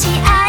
다시